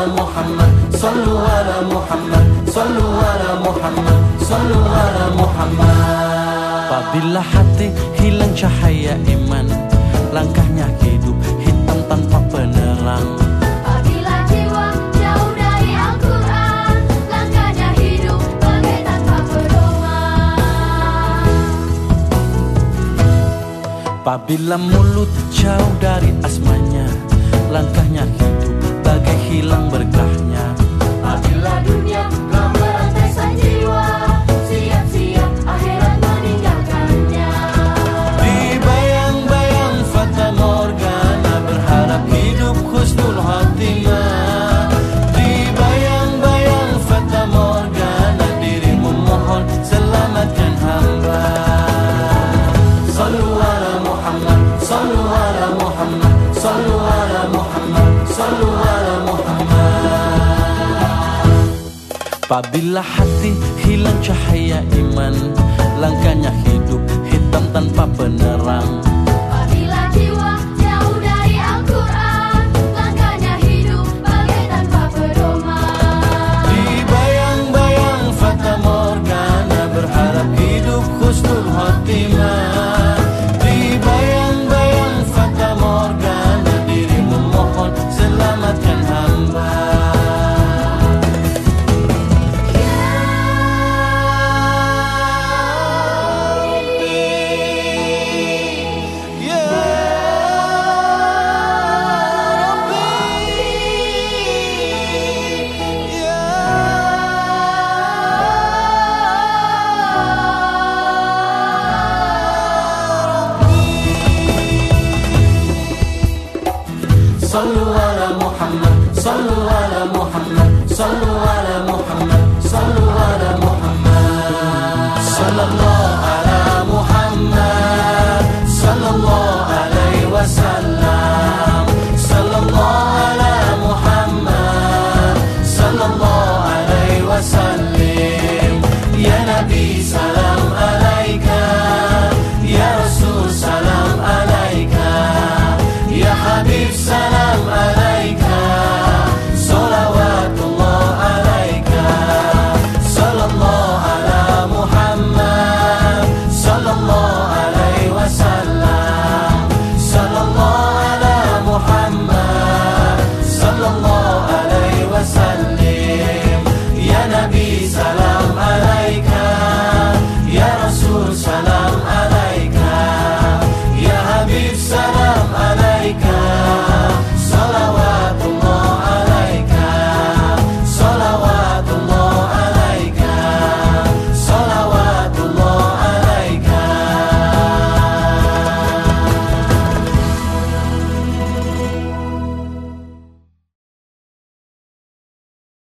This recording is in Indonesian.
على محمد صلوا على محمد صلوا على محمد صلوا على محمد Apabila hati hilang cahaya iman Langkahnya hidup hitam tanpa penerang Apabila jiwa jauh dari Al-Quran Langkahnya hidup bagai tanpa pedoman Apabila mulut jauh dari asmanya Langkahnya hidup bagai hilang berkahnya. Apabila dunia telah merantai sang jiwa Siap-siap akhirat meninggalkannya. Di bayang-bayang Fata Morgana Berharap hidup husnul khatimah Apabila hati hilang cahaya iman Langkahnya hidup hitam tanpa penerang صلوا على محمد صلوا على محمد صلوا على محمد صلوا على محمد. صلى الله على محمد صلى الله عليه وسلم. صلى الله على محمد صلى الله عليه وسلم.